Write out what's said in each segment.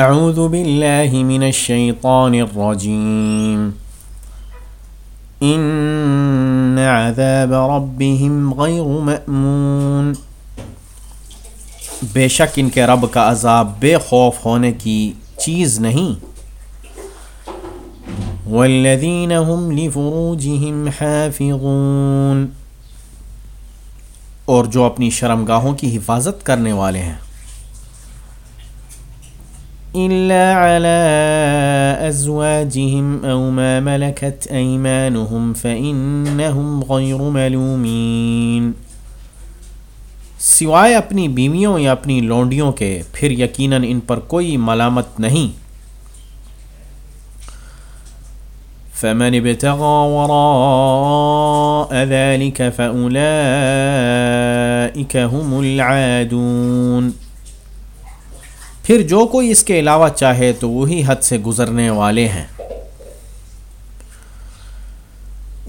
اعوذ باللہ من الشیطان الرجیم ان عذاب ربهم غیر مأمون. بے شک ان کے رب کا عذاب بے خوف ہونے کی چیز نہیں. والذین هم لفروجهم حافظون. اور جو اپنی شرمگاہوں کی حفاظت کرنے والے ہیں. إلا على أزواجهم أو ما ملكت أيمانهم فإنهم غير ملومين۔ سوائے اپنی بیویوں یا اپنی لونڈیوں کے، پھر یقیناً ان پر کوئی ملامت نہیں۔ فمن ابتغى وراء ذلك فأولئك هم العادون۔ پھر جو کوئی اس کے علاوہ چاہے تو وہی حد سے گزرنے والے ہیں۔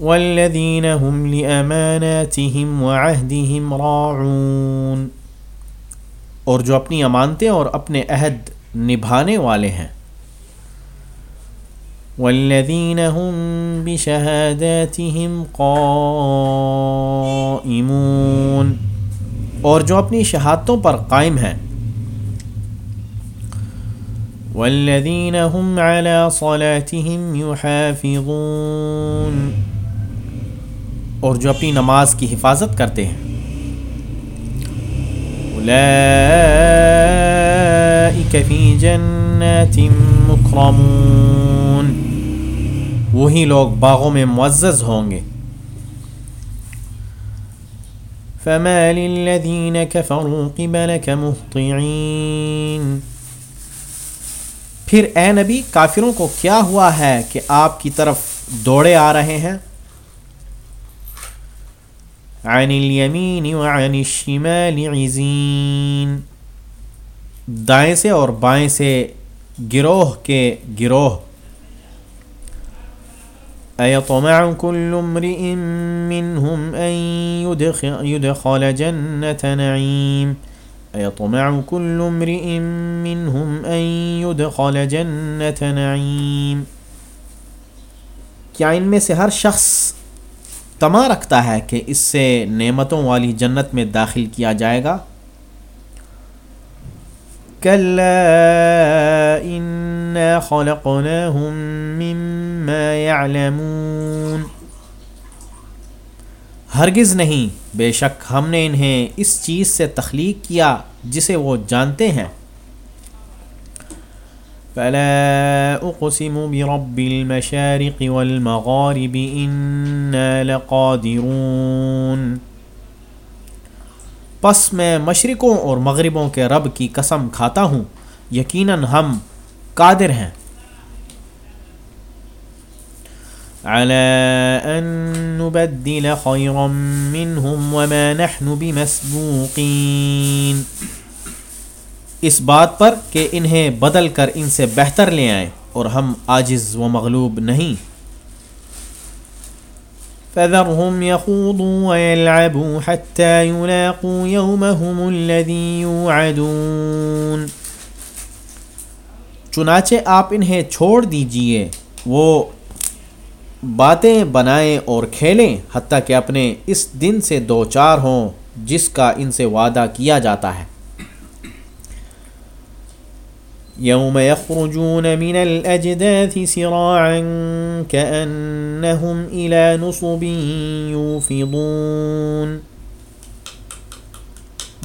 والذین هم لأماناتهم وعهدهم راعون۔ اور جو اپنی امانتیں اور اپنے عہد نبھانے والے ہیں۔ والذین هم بشہاداتهم قائمون۔ اور جو اپنی شہادتوں پر قائم ہیں۔ والذین هم على صلاتهم يحافظون اور جو اپنی نماز کی حفاظت کرتے ہیں۔ اولئیک فی جنات مکرمون۔ وہی لوگ باغوں میں معزز ہوں گے۔ فما للذین کفروا قبلک مهطعین۔ پھر اے نبی، کافروں کو کیا ہوا ہے کہ آپ کی طرف دوڑے آ رہے ہیں؟ عن الیمین وعن الشمال عزین دائیں سے اور بائیں سے گروہ کے گروہ۔ ایطمع کل امرئ منہم ان يدخل جنت نعیم۔ ایطمع کل امرئ منہم ان يدخل جنت نعیم کیا ان میں سے ہر شخص تما رکھتا ہے کہ اس سے نعمتوں والی جنت میں داخل کیا جائے گا؟ كلا إنا خلقناهم مما يعلمون۔ ہرگز نہیں۔ بے شک ہم نے انہیں اس چیز سے تخلیق کیا جسے وہ جانتے ہیں۔ فلا اقسم برب المشارق والمغارب انا لقادرون۔ پس میں مشرقوں اور مغربوں کے رب کی قسم کھاتا ہوں۔ یقیناً ہم قادر ہیں۔ على ان نبدل خيرا منهم وما نحن بمسبوقين۔ اس بات پر کہ انہیں بدل کر ان سے بہتر لے آئیں اور ہم عاجز و مغلوب نہیں۔ فذرهم يخوضوا ويلعبوا حتى يلاقوا يومهم الذي يوعدون۔ چنانچہ آپ انہیں چھوڑ دیجیے، وہ باتیں بنائیں اور کھیلیں، حتیٰ کہ اپنے اس دن سے دو چار ہوں جس کا ان سے وعدہ کیا جاتا ہے۔ يوم يخرجون من الأجداث سراعا كأنهم إلى نصب يوفضون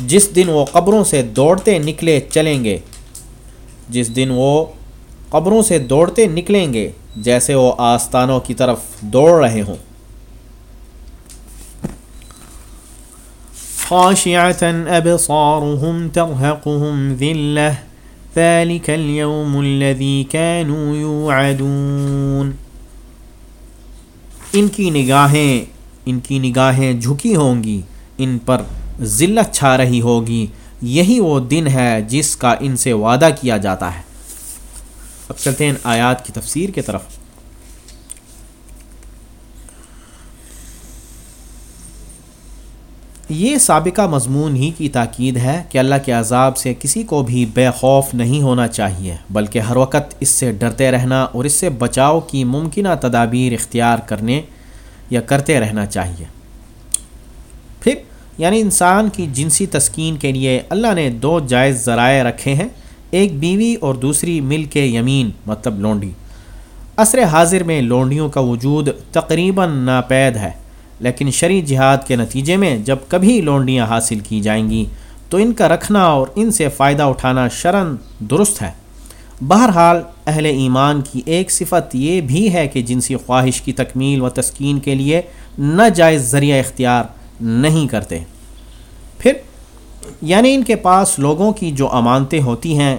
جس دن وہ قبروں سے دوڑتے نکلے چلیں گے، جس دن وہ قبروں سے دوڑتے نکلیں گے جیسے وہ آستانوں کی طرف دوڑ رہے ہوں۔ خاشعة أبصارهم ترهقهم ذلة، ذلك اليوم الذي كانوا يوعدون۔ ان کی نگاہیں، ان کی نگاہیں جھکی ہوں گی، ان پر ذلت چھا رہی ہوگی، یہی وہ دن ہے جس کا ان سے وعدہ کیا جاتا ہے۔ اب چلتے ہیں آیات کی تفسیر کی طرف۔ یہ سابقہ مضمون ہی کی تاکید ہے کہ اللہ کے عذاب سے کسی کو بھی بے خوف نہیں ہونا چاہیے، بلکہ ہر وقت اس سے ڈرتے رہنا اور اس سے بچاؤ کی ممکنہ تدابیر اختیار کرنے یا کرتے رہنا چاہیے۔ پھر یعنی انسان کی جنسی تسکین کے لیے اللہ نے دو جائز ذرائع رکھے ہیں۔ ایک بیوی اور دوسری مل کے یمین مطلب لونڈی۔ عصر حاضر میں لونڈیوں کا وجود تقریباً ناپید ہے، لیکن شرع جہاد کے نتیجے میں جب کبھی لونڈیاں حاصل کی جائیں گی، تو ان کا رکھنا اور ان سے فائدہ اٹھانا شرن درست ہے۔ بہرحال، اہل ایمان کی ایک صفت یہ بھی ہے کہ جنسی خواہش کی تکمیل و تسکین کے لیے ناجائز ذریعہ اختیار نہیں کرتے۔ پھر یعنی ان کے پاس لوگوں کی جو امانتیں ہوتی ہیں،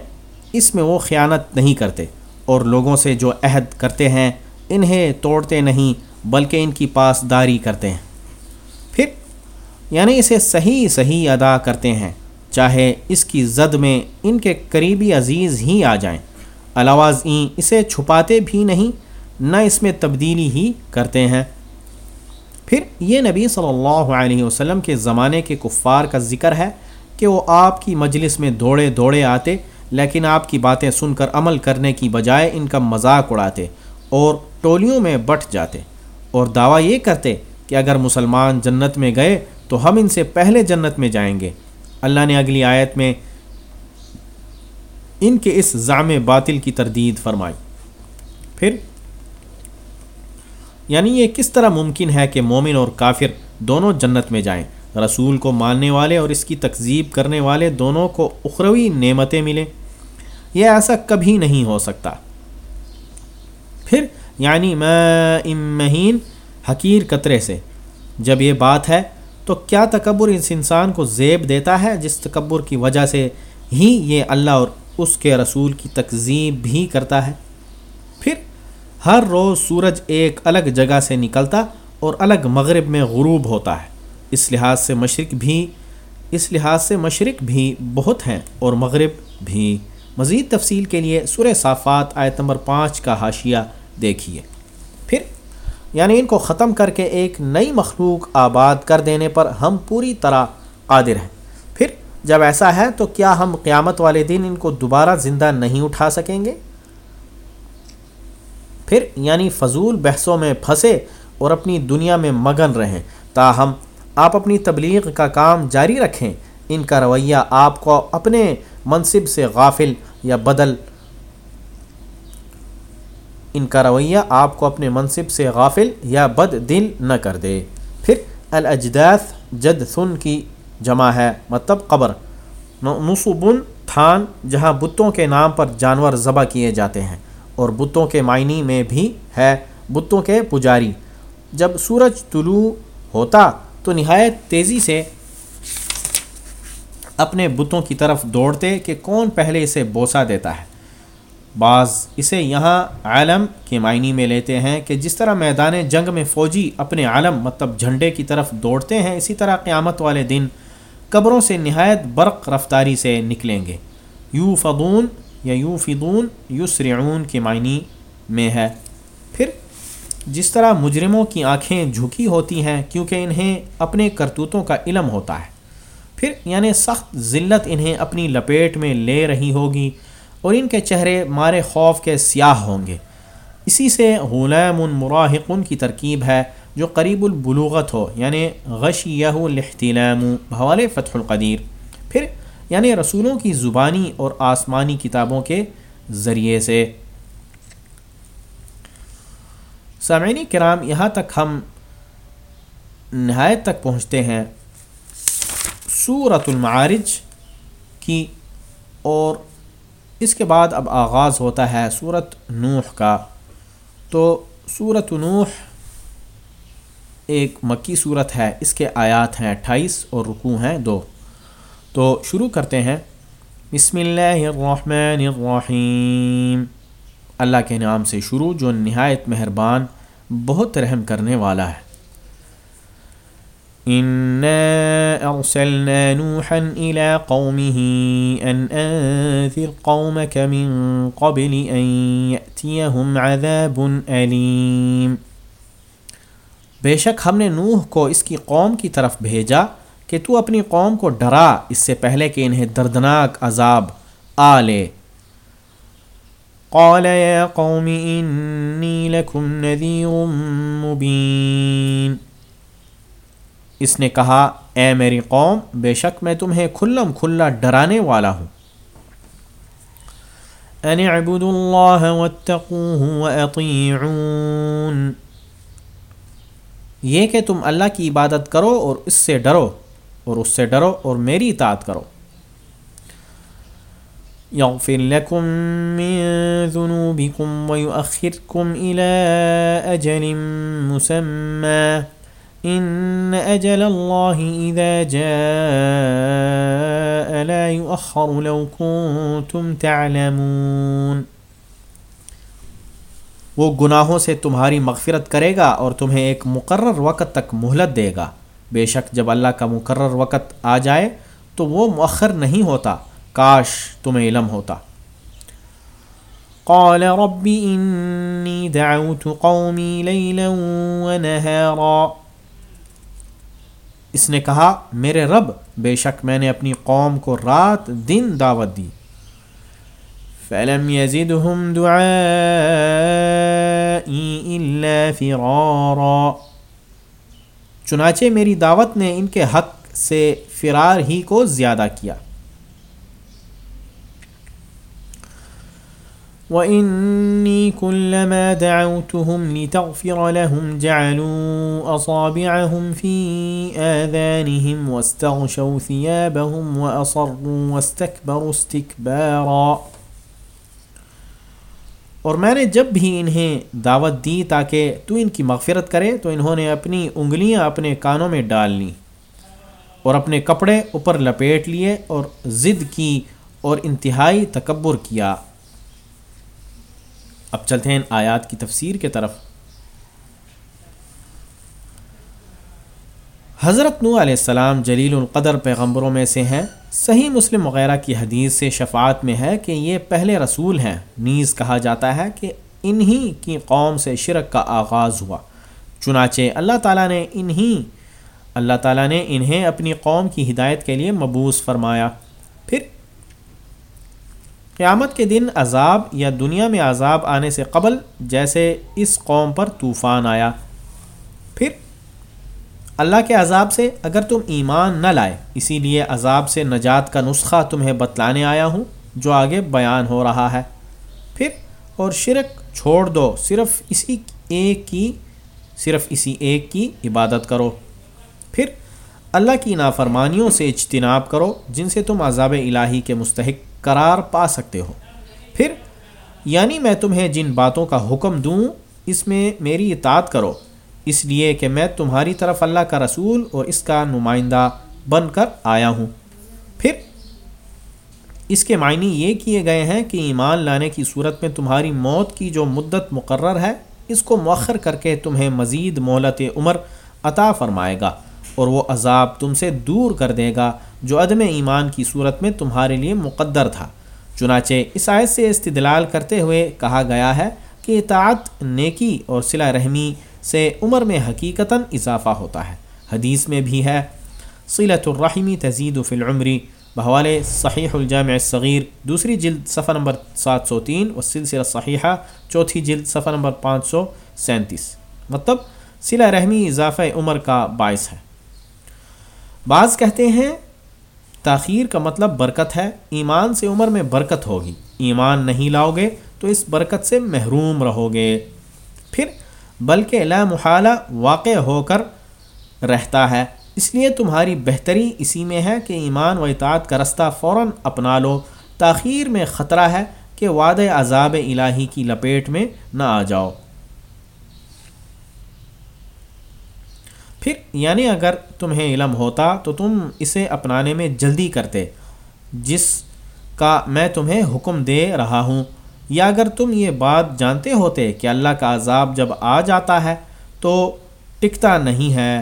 اس میں وہ خیانت نہیں کرتے، اور لوگوں سے جو عہد کرتے ہیں، انہیں توڑتے نہیں، بلکہ ان کی پاسداری کرتے ہیں۔ پھر یعنی اسے صحیح صحیح ادا کرتے ہیں، چاہے اس کی زد میں ان کے قریبی عزیز ہی آ جائیں۔ علاوہ ازیں اسے چھپاتے بھی نہیں، نہ اس میں تبدیلی ہی کرتے ہیں۔ پھر، یہ نبی صلی اللہ علیہ وسلم کے زمانے کے کفار کا ذکر ہے کہ وہ آپ کی مجلس میں دوڑے دوڑے آتے، لیکن آپ کی باتیں سن کر عمل کرنے کی بجائے ان کا مذاق اڑاتے اور ٹولیوں میں بٹ جاتے۔ اور دعویٰ یہ کرتے کہ اگر مسلمان جنت میں گئے تو ہم ان سے پہلے جنت میں جائیں گے۔ اللہ نے اگلی آیت میں ان کے اس ضام باطل کی تردید فرمائی۔ پھر یعنی یہ کس طرح ممکن ہے کہ مومن اور کافر دونوں جنت میں جائیں؟ رسول کو ماننے والے اور اس کی تکذیب کرنے والے دونوں کو اخروی نعمتیں ملیں۔ یہ ایسا کبھی نہیں ہو سکتا۔ پھر یعنی میں مہین حقیر قطرے سے۔ جب یہ بات ہے تو کیا تکبر اس انسان کو زیب دیتا ہے جس تکبر کی وجہ سے ہی یہ اللہ اور اس کے رسول کی تکذیب بھی کرتا ہے؟ پھر ہر روز سورج ایک الگ جگہ سے نکلتا اور الگ مغرب میں غروب ہوتا ہے۔ اس لحاظ سے مشرق بھی، اس لحاظ سے مشرق بھی بہت ہیں اور مغرب بھی۔ مزید تفصیل کے لیے سورہ صافات آیت نمبر پانچ کا حاشیہ دیکھیے۔ پھر یعنی ان کو ختم کر کے ایک نئی مخلوق آباد کر دینے پر ہم پوری طرح قادر ہیں۔ پھر، جب ایسا ہے تو کیا ہم قیامت والے دن ان کو دوبارہ زندہ نہیں اٹھا سکیں گے؟ پھر یعنی فضول بحثوں میں پھنسے اور اپنی دنیا میں مگن رہیں، تاہم آپ اپنی تبلیغ کا کام جاری رکھیں۔ ان کا رویہ آپ کو اپنے منصب سے غافل یا بدل۔ ان کا رویہ آپ کو اپنے منصب سے غافل یا بد دل نہ کر دے۔ پھر الاجداث جد سن کی جمع ہے مطلب قبر۔ نصبن تھان جہاں بتوں کے نام پر جانور ذبح کیے جاتے ہیں اور بتوں کے معنی میں بھی ہے بتوں کے پجاری۔ جب سورج طلوع ہوتا تو نہایت تیزی سے اپنے بتوں کی طرف دوڑتے کہ کون پہلے اسے بوسا دیتا ہے۔ بعض اسے یہاں عالم کے معنی میں لیتے ہیں کہ جس طرح میدان جنگ میں فوجی اپنے عالم مطلب جھنڈے کی طرف دوڑتے ہیں، اسی طرح قیامت والے دن قبروں سے نہایت برق رفتاری سے نکلیں گے۔ یو فدون یا یو فدون یو کے معنی میں ہے۔ جس طرح مجرموں کی آنکھیں جھکی ہوتی ہیں کیونکہ انہیں اپنے کرتوتوں کا علم ہوتا ہے۔ پھر یعنی سخت ذلت انہیں اپنی لپیٹ میں لے رہی ہوگی اور ان کے چہرے مارے خوف کے سیاہ ہوں گے۔ اسی سے غلام مراحقن کی ترکیب ہے جو قریب البلوغت ہو یعنی غشیہ الحتلام بھوال فتح القدیر۔ پھر یعنی رسولوں کی زبانی اور آسمانی کتابوں کے ذریعے سے سامعین کرام، یہاں تک ہم نہایت تک پہنچتے ہیں صورت المعارج کی، اور اس کے بعد اب آغاز ہوتا ہے صورت نوح کا۔ تو صورت نوح ایک مکی صورت ہے، اس کے آیات ہیں اٹھائیس اور رکوع ہیں دو۔ تو شروع کرتے ہیں۔ بسم اللہ الرحمن الرحیم۔ اللہ کے نام سے شروع جو نہایت مہربان، بہت رحم کرنے والا ہے۔ ارسلنا نوحا الى قومه ان انذر قومك من قبل ان ياتيهم عذاب اليم بے شک ہم نے نوح کو اس کی قوم کی طرف بھیجا کہ تو اپنی قوم کو ڈرا، اس سے پہلے کہ انہیں دردناک عذاب آ لے۔ قال يا قوم انی لکم نذیر مبین اس نے کہا، اے میری قوم، بے شک میں تمہیں کھلم کھلا ڈرانے والا ہوں۔ ان اعبدوا اللہ واتقوه واطیعون یہ کہ تم اللہ کی عبادت کرو اور اس سے ڈرو، اور اس سے ڈرو اور میری اطاعت کرو۔ يغفر لكم من ذنوبكم ويؤخركم إلى أجل مسمى. إن أجل الله إذا جاء لا يؤخر لو كنتم تعلمون. وہ گناہوں سے تمہاری مغفرت کرے گا اور تمہیں ایک مقرر وقت تک مہلت دے گا. بے شک جب اللہ کا مقرر وقت آ جائے تو وہ مؤخر نہیں ہوتا. کاش تمہیں علم ہوتا۔ قال رب انی دعوت قومی لیلا ونہارا اس نے کہا، میرے رب، بے شک میں نے اپنی قوم کو رات دن دعوت دی۔ فلم يزدهم دعائی الا فرارا۔ چنانچہ میری دعوت نے ان کے حق سے فرار ہی کو زیادہ کیا۔ وَإِنِّي كُلَّمَا دَعَوْتُهُمْ لِتَغْفِرَ لَهُمْ جَعَلُوا أَصَابِعَهُمْ فِي آذَانِهِمْ وَاسْتَغْشَوْا ثِيَابَهُمْ وَأَصَرُّوا وَاسْتَكْبَرُوا اسْتِكْبَارًا۔ اور میں نے جب بھی انہیں دعوت دی تاکہ تو ان کی مغفرت کرے، تو انہوں نے اپنی انگلیاں اپنے کانوں میں ڈال لیں اور اپنے کپڑے اوپر لپیٹ لیے اور ضد کی اور انتہائی تکبر کیا۔ اب چلتے ہیں آیات کی تفسیر کے طرف۔ حضرت نو علیہ السلام جلیل القدر پیغمبروں میں سے ہیں۔ صحیح مسلم وغیرہ کی حدیث سے شفاعت میں ہے کہ یہ پہلے رسول ہیں۔ نیز کہا جاتا ہے کہ انہی کی قوم سے شرک کا آغاز ہوا۔ چنانچہ اللہ تعالیٰ نے انہی، اللہ تعالیٰ نے انہیں اپنی قوم کی ہدایت کے لیے مبوس فرمایا۔ پھر قیامت کے دن عذاب یا دنیا میں عذاب آنے سے قبل جیسے اس قوم پر طوفان آیا۔ پھر اللہ کے عذاب سے اگر تم ایمان نہ لائے، اسی لیے عذاب سے نجات کا نسخہ تمہیں بتلانے آیا ہوں، جو آگے بیان ہو رہا ہے۔ پھر اور شرک چھوڑ دو، صرف اسی ایک کی، صرف اسی ایک کی عبادت کرو۔ پھر اللہ کی نافرمانیوں سے اجتناب کرو، جن سے تم عذاب الہی کے مستحق قرار پا سکتے ہو۔ پھر یعنی میں تمہیں جن باتوں کا حکم دوں، اس میں میری اطاعت کرو۔ اس لیے کہ میں تمہاری طرف اللہ کا رسول اور اس کا نمائندہ بن کر آیا ہوں۔ پھر، اس کے معنی یہ کیے گئے ہیں کہ ایمان لانے کی صورت میں تمہاری موت کی جو مدت مقرر ہے، اس کو مؤخر کر کے تمہیں مزید مہلت عمر عطا فرمائے گا۔ اور وہ عذاب تم سے دور کر دے گا جو عدم ایمان کی صورت میں تمہارے لیے مقدر تھا۔ چنانچہ اس آیت سے استدلال کرتے ہوئے کہا گیا ہے کہ اطاعت نیکی اور صلہ رحمی سے عمر میں حقیقتاً اضافہ ہوتا ہے۔ حدیث میں بھی ہے صلت الرحمی تزید و فلعمری بحوال صحیح الجامع صغیر دوسری جلد صفحہ نمبر سات سو تین و سلسلہ صحیحہ، چوتھی جلد صفحہ نمبر پانچ سو سینتیس۔ مطلب صلہ رحمی اضافہ عمر کا باعث ہے۔ بعض کہتے ہیں تاخیر کا مطلب برکت ہے، ایمان سے عمر میں برکت ہوگی۔ ایمان نہیں لاؤ گے تو اس برکت سے محروم رہو گے۔ پھر، بلکہ لا محالہ واقع ہو کر رہتا ہے۔ اس لیے تمہاری بہتری اسی میں ہے کہ ایمان و اطاعت کا رستہ فوراً اپنا لو۔ تاخیر میں خطرہ ہے کہ وعد عذاب الہی کی لپیٹ میں نہ آ جاؤ۔ پھر یعنی اگر تمہیں علم ہوتا تو تم اسے اپنانے میں جلدی کرتے، جس کا میں تمہیں حکم دے رہا ہوں۔ یا اگر تم یہ بات جانتے ہوتے کہ اللہ کا عذاب جب آ جاتا ہے تو ٹکتا نہیں ہے،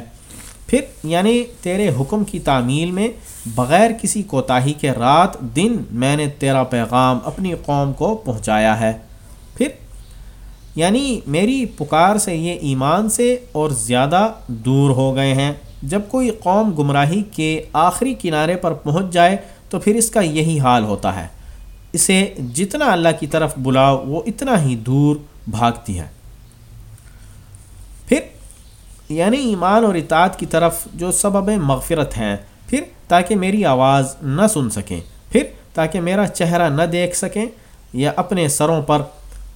پھر یعنی تیرے حکم کی تعمیل میں بغیر کسی کوتاہی کے رات دن میں نے تیرا پیغام اپنی قوم کو پہنچایا ہے۔ پھر یعنی میری پکار سے یہ ایمان سے اور زیادہ دور ہو گئے ہیں۔ جب کوئی قوم گمراہی کے آخری کنارے پر پہنچ جائے تو پھر اس کا یہی حال ہوتا ہے۔ اسے جتنا اللہ کی طرف بلاؤ، وہ اتنا ہی دور بھاگتی ہے۔ پھر یعنی ایمان اور اطاعت کی طرف جو سبب مغفرت ہیں، پھر تاکہ میری آواز نہ سن سکیں۔ پھر تاکہ میرا چہرہ نہ دیکھ سکیں یا اپنے سروں پر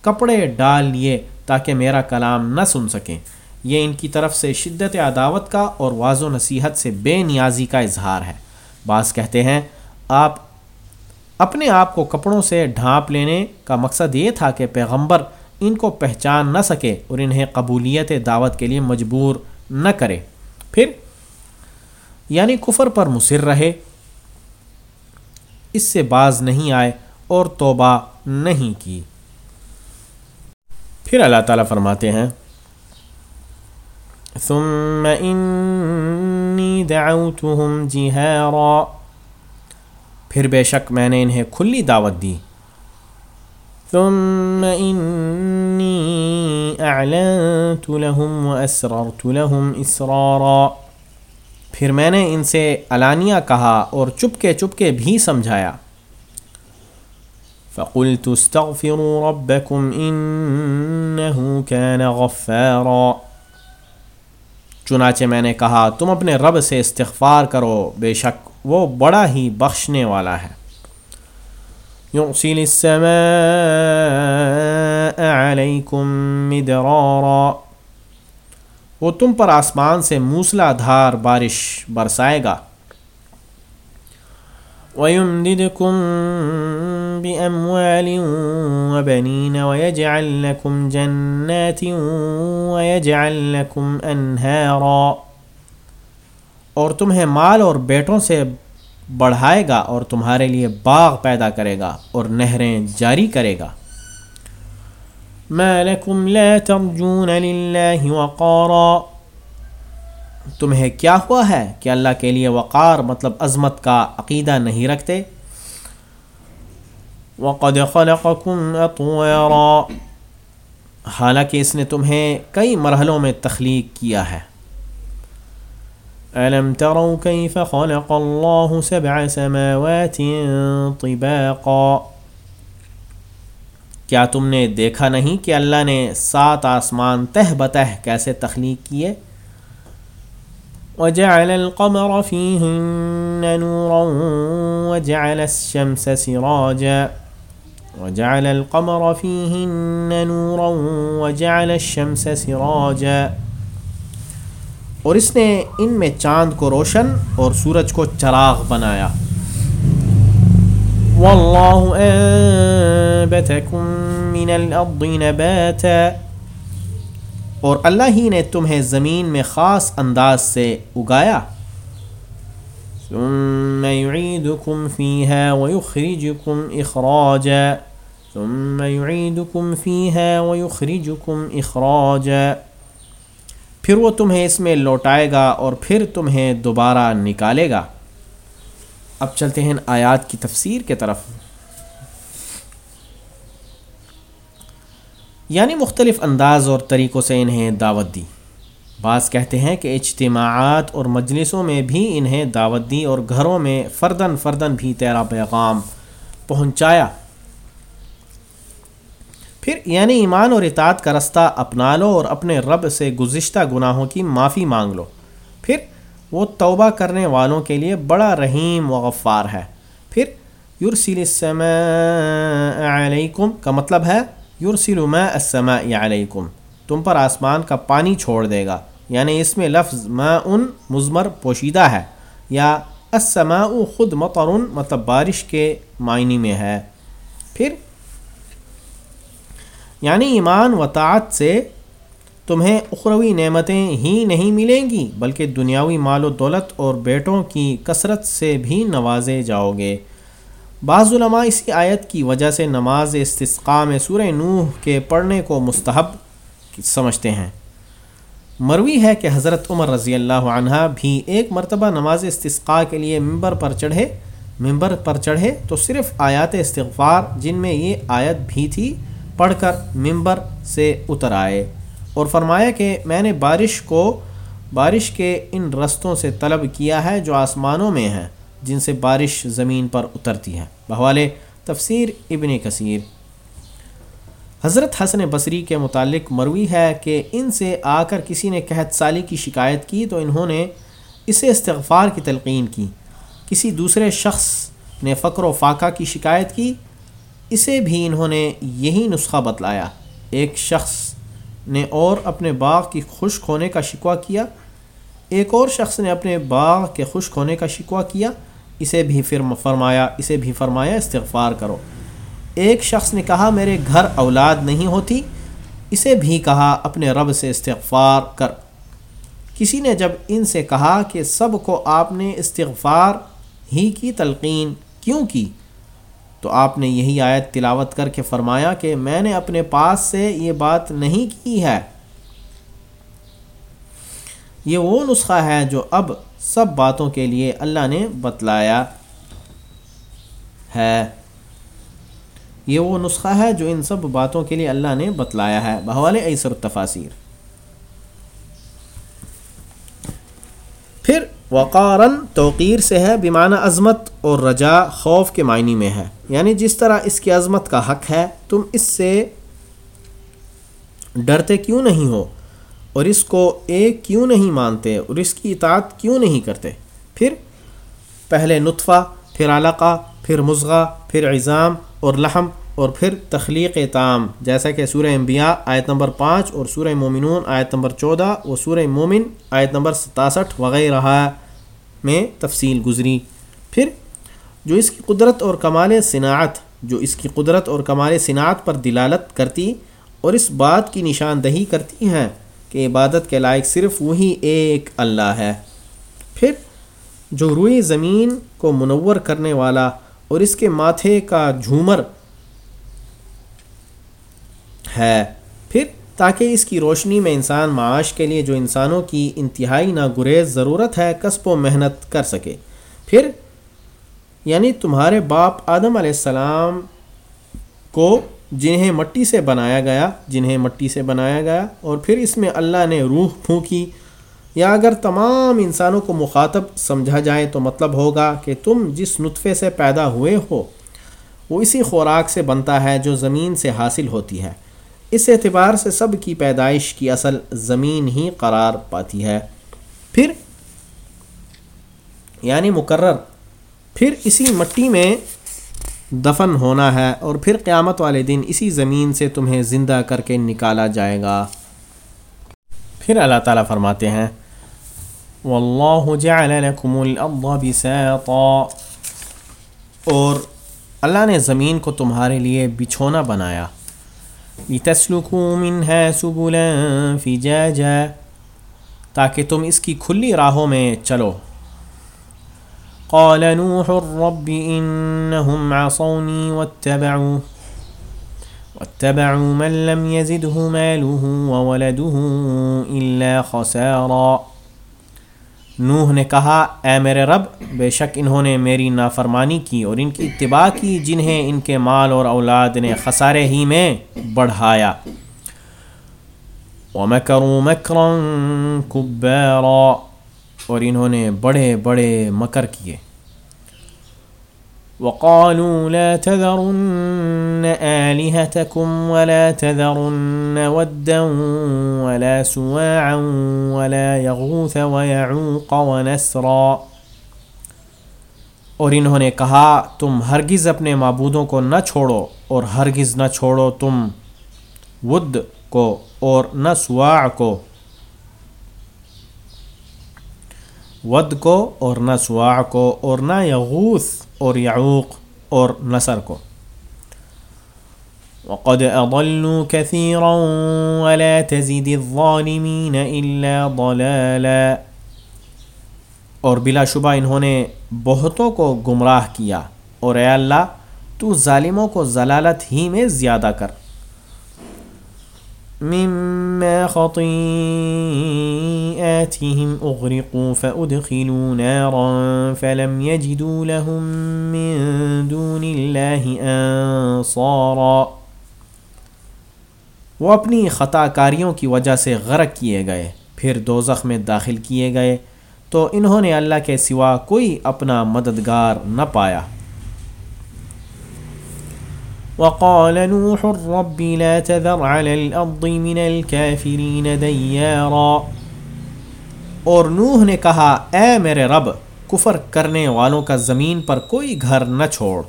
کپڑے ڈال لیے تاکہ میرا کلام نہ سن سکیں۔ یہ ان کی طرف سے شدت عداوت کا اور واض و نصیحت سے بے نیازی کا اظہار ہے۔ بعض کہتے ہیں، آپ اپنے آپ کو کپڑوں سے ڈھانپ لینے کا مقصد یہ تھا کہ پیغمبر ان کو پہچان نہ سکے اور انہیں قبولیت دعوت کے لیے مجبور نہ کرے۔ پھر یعنی کفر پر مصر رہے، اس سے باز نہیں آئے اور توبہ نہیں کی۔ پھر اللہ تعالیٰ فرماتے ہیں، ثم انی دعوتهم جہارا پھر بے شک میں نے انہیں کھلی دعوت دی۔ ثم انی اعلنت لهم واسررت لهم اسرارا پھر میں نے ان سے علانیہ کہا اور چپکے چپکے بھی سمجھایا۔ فقلت استغفروا ربكم انه كان غفارا. چنانچہ میں نے کہا، تم اپنے رب سے استغفار کرو، بے شک وہ بڑا ہی بخشنے والا ہے۔ السماء علیکم مدرارا۔ وہ تم پر آسمان سے موسلا دھار بارش برسائے گا۔ وَيُمْدِدْكُمْ بِأَمْوَالٍ وَبَنِينَ وَيَجْعَلْ لَكُمْ جَنَّاتٍ وَيَجْعَلْ لَكُمْ أَنْهَارًا اور تمہیں مال اور بیٹوں سے بڑھائے گا اور تمہارے لیے باغ پیدا کرے گا اور نہریں جاری کرے گا۔ مَا لَكُمْ لَا تَرْجُونَ لِلَّهِ وَقَارًا تمہیں کیا ہوا ہے کہ اللہ کے لیے وقار مطلب عظمت کا عقیدہ نہیں رکھتے؟ وقد خلقكم اطوارا حالانکہ اس نے تمہیں کئی مرحلوں میں تخلیق کیا ہے۔ ألم تروا كيف خلق الله سبع سماوات طباقا؟ کیا تم نے دیکھا نہیں کہ اللہ نے سات آسمان تہ بتہ کیسے تخلیق کیے؟ وجعل القمر فيهن نورا وجعل الشمس سراجا. وجعل القمر فيهن نورا وجعل الشمس سراجا. اور اس نے ان میں چاند کو روشن اور سورج کو چراغ بنایا. واللہ انبتکم من الارض نباتا. اور اللہ ہی نے تمہیں زمین میں خاص انداز سے اگایا۔ ثم يعيدكم فيها ويخرجكم اخراجا ثم يعيدكم فيها ويخرجكم اخراجا پھر وہ تمہیں اس میں لوٹائے گا اور پھر تمہیں دوبارہ نکالے گا۔ اب چلتے ہیں آیات کی تفسیر کے طرف۔ یعنی مختلف انداز اور طریقوں سے انہیں دعوت دی۔ بعض کہتے ہیں کہ اجتماعات اور مجلسوں میں بھی انہیں دعوت دی اور گھروں میں فردن فردن بھی تیرا پیغام پہنچایا۔ پھر یعنی ایمان اور اطاعت کا رستہ اپنا لو اور اپنے رب سے گزشتہ گناہوں کی معافی مانگ لو۔ پھر وہ توبہ کرنے والوں کے لیے بڑا رحیم و غفار ہے۔ پھر یورسل السماء علیکم کا مطلب ہے یورسل ما السماء علیکم، تم پر آسمان کا پانی چھوڑ دے گا۔ یعنی اس میں لفظ ما ان مضمر پوشیدہ ہے۔ یا السماء خود مطرن مطلب بارش کے معنی میں ہے۔ پھر یعنی ایمان و طاعت سے تمہیں اخروی نعمتیں ہی نہیں ملیں گی، بلکہ دنیاوی مال و دولت اور بیٹوں کی کثرت سے بھی نوازے جاؤ گے۔ بعض علماء اسی آیت کی وجہ سے نماز استثقاء میں سورہ نوح کے پڑھنے کو مستحب سمجھتے ہیں۔ مروی ہے کہ حضرت عمر رضی اللہ عنہ بھی ایک مرتبہ نماز استثقاء کے لیے ممبر پر چڑھے ممبر پر چڑھے تو صرف آیات استغفار جن میں یہ آیت بھی تھی پڑھ کر ممبر سے اتر آئے اور فرمایا کہ میں نے بارش کو، بارش کے ان رستوں سے طلب کیا ہے جو آسمانوں میں ہیں۔ جن سے بارش زمین پر اترتی ہے۔ بحوالے، تفسیر ابن کثیر۔ حضرت حسن بصری کے متعلق مروی ہے کہ ان سے آ کر کسی نے قحط سالی کی شکایت کی تو انہوں نے اسے استغفار کی تلقین کی۔ کسی دوسرے شخص نے فقر و فاقہ کی شکایت کی، اسے بھی انہوں نے یہی نسخہ بتلایا۔ ایک شخص نے اور اپنے باغ کی خشک ہونے کا شکوہ کیا، ایک اور شخص نے اپنے باغ کے خشک ہونے کا شکوہ کیا۔ اسے بھی پھر فرمایا، اسے بھی فرمایا، استغفار کرو۔ ایک شخص نے کہا، میرے گھر اولاد نہیں ہوتی، اسے بھی کہا، اپنے رب سے استغفار کر۔ کسی نے جب ان سے کہا کہ سب کو آپ نے استغفار ہی کی، تلقین کیوں کی؟ تو آپ نے یہی آیت تلاوت کر کے فرمایا کہ میں نے اپنے پاس سے یہ بات نہیں کی ہے۔ یہ وہ نسخہ ہے جو اب سب باتوں کے لیے اللہ نے بتلایا ہے۔ یہ وہ نسخہ ہے جو ان سب باتوں کے لیے اللہ نے بتلایا ہے۔ بحوال ایسر تفاصیر پھر وقارن توقیر سے ہے بیمانہ عظمت اور رجا خوف کے معنی میں ہے۔ یعنی جس طرح اس کی عظمت کا حق ہے، تم اس سے ڈرتے کیوں نہیں ہو؟ اور اس کو ایک کیوں نہیں مانتے اور اس کی اطاعت کیوں نہیں کرتے؟ پھر پہلے نطفہ، پھر علاقہ پھر مضغہ، پھر عظام اور لحم اور پھر تخلیق تام جیسا کہ سورہ انبیاء آیت نمبر پانچ اور سورہ مومنون آیت نمبر چودہ اور سورہ مومن آیت نمبر ستاسٹھ وغیرہ میں تفصیل گزری۔ پھر جو اس کی قدرت اور کمال صنعت جو اس کی قدرت اور کمال صنعت پر دلالت کرتی اور اس بات کی نشاندہی کرتی ہیں کہ عبادت کے لائق صرف وہی ایک اللہ ہے۔ پھر جو روئی زمین کو منور کرنے والا اور اس کے ماتھے کا جھومر ہے، پھر تاکہ اس کی روشنی میں انسان معاش کے لیے جو انسانوں کی انتہائی ناگریز ضرورت ہے، کسب و محنت کر سکے۔ پھر یعنی تمہارے باپ آدم علیہ السلام کو جنہیں مٹی سے بنایا گیا، جنہیں مٹی سے بنایا گیا اور پھر اس میں اللہ نے روح پھونکی۔ یا اگر تمام انسانوں کو مخاطب سمجھا جائے تو مطلب ہوگا کہ تم جس نطفے سے پیدا ہوئے ہو، وہ اسی خوراک سے بنتا ہے جو زمین سے حاصل ہوتی ہے۔ اس اعتبار سے سب کی پیدائش کی اصل زمین ہی قرار پاتی ہے۔ پھر یعنی مقرر۔ پھر اسی مٹی میں دفن ہونا ہے اور پھر قیامت والے دن اسی زمین سے تمہیں زندہ کر کے نکالا جائے گا۔ پھر اللہ تعالیٰ فرماتے ہیں، واللہ جعل لکم الارض بساطا اور اللہ نے زمین کو تمہارے لیے بچھونا بنایا۔ لتسلکو منها سبلا فجاجا، تاکہ تم اس کی کھلی راہوں میں چلو۔ قال نوح الرب انہم عصونی واتبعوا واتبعوا من لم يزده ماله وولده الا خسارا۔ نوح نے کہا، اے میرے رب، بے شک انہوں نے میری نافرمانی کی اور ان کی اتباع کی، جنہیں ان کے مال اور اولاد نے خسارے ہی میں بڑھایا۔ وَمَكَرُوا مَكْرًا كُبَّارًا اور انہوں نے بڑے بڑے مکر کیے۔ وقالوا لا تذرن آلهتكم ولا تذرن ودا ولا سواعا ولا يغوث ويعوق ونسرا۔ اور انہوں نے کہا، تم ہرگز اپنے معبودوں کو نہ چھوڑو اور ہرگز نہ چھوڑو تم ود کو اور نہ سواع کو۔ ود کو اور نہ سواع کو اور نہ یغوث اور یعوق اور نصر کو وقد اضلوا كثيرا ولا تزد الظالمين الا ضلالا۔ اور بلا شبہ انہوں نے بہتوں کو گمراہ کیا۔ اور اے اللہ، تو ظالموں کو ضلالت ہی میں زیادہ کر۔ مما خطيئاتهم أغرقوا فأدخلوا نارا فلم يجدوا لهم من دون الله أنصارا۔ وہ اپنی خطا کاریوں کی وجہ سے غرق کیے گئے، پھر دوزخ میں داخل کیے گئے۔ تو انہوں نے اللہ کے سوا کوئی اپنا مددگار نہ پایا۔ وقال نوح رب لا تذر على الأرض من الكافرين ديارا۔ اور نوح نے کہا، اے میرے رب، کفر کرنے والوں کا زمین پر کوئی گھر نہ چھوڑ۔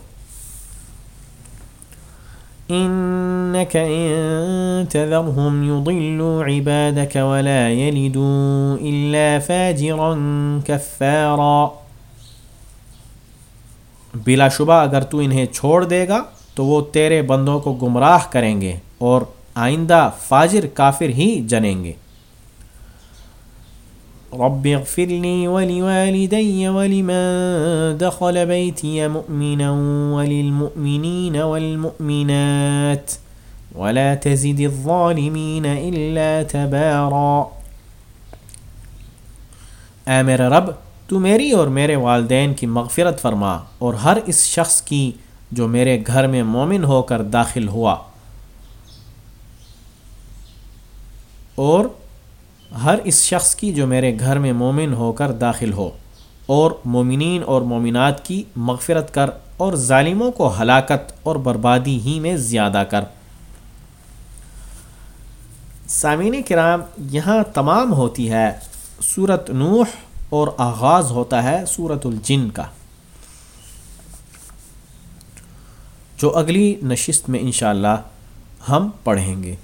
انك ان تذرهم يضلوا عبادك ولا يلدوا الا فاجرا كفارا بلا شبہ اگر تو انہیں چھوڑ دے گا تو وہ تیرے بندوں کو گمراہ کریں گے اور آئندہ فاجر کافر ہی جنیں گے۔ رب اغفر لي ولوالدي ولمن دخل بيتي مؤمنا وللمؤمنين والمؤمنات ولا تزد الظالمين إلا تبارا۔ اے میرے رب، تو میری اور میرے والدین کی مغفرت فرما اور ہر اس شخص کی جو میرے گھر میں مومن ہو کر داخل ہوا۔ اور ہر اس شخص کی جو میرے گھر میں مومن ہو کر داخل ہو، اور مومنین اور مومنات کی مغفرت کر، اور ظالموں کو ہلاکت اور بربادی ہی میں زیادہ کر۔ سامعین کرام، یہاں تمام ہوتی ہے صورت نوح اور آغاز ہوتا ہے صورت الجن کا۔ جو اگلی نشست میں انشاءاللہ ہم پڑھیں گے۔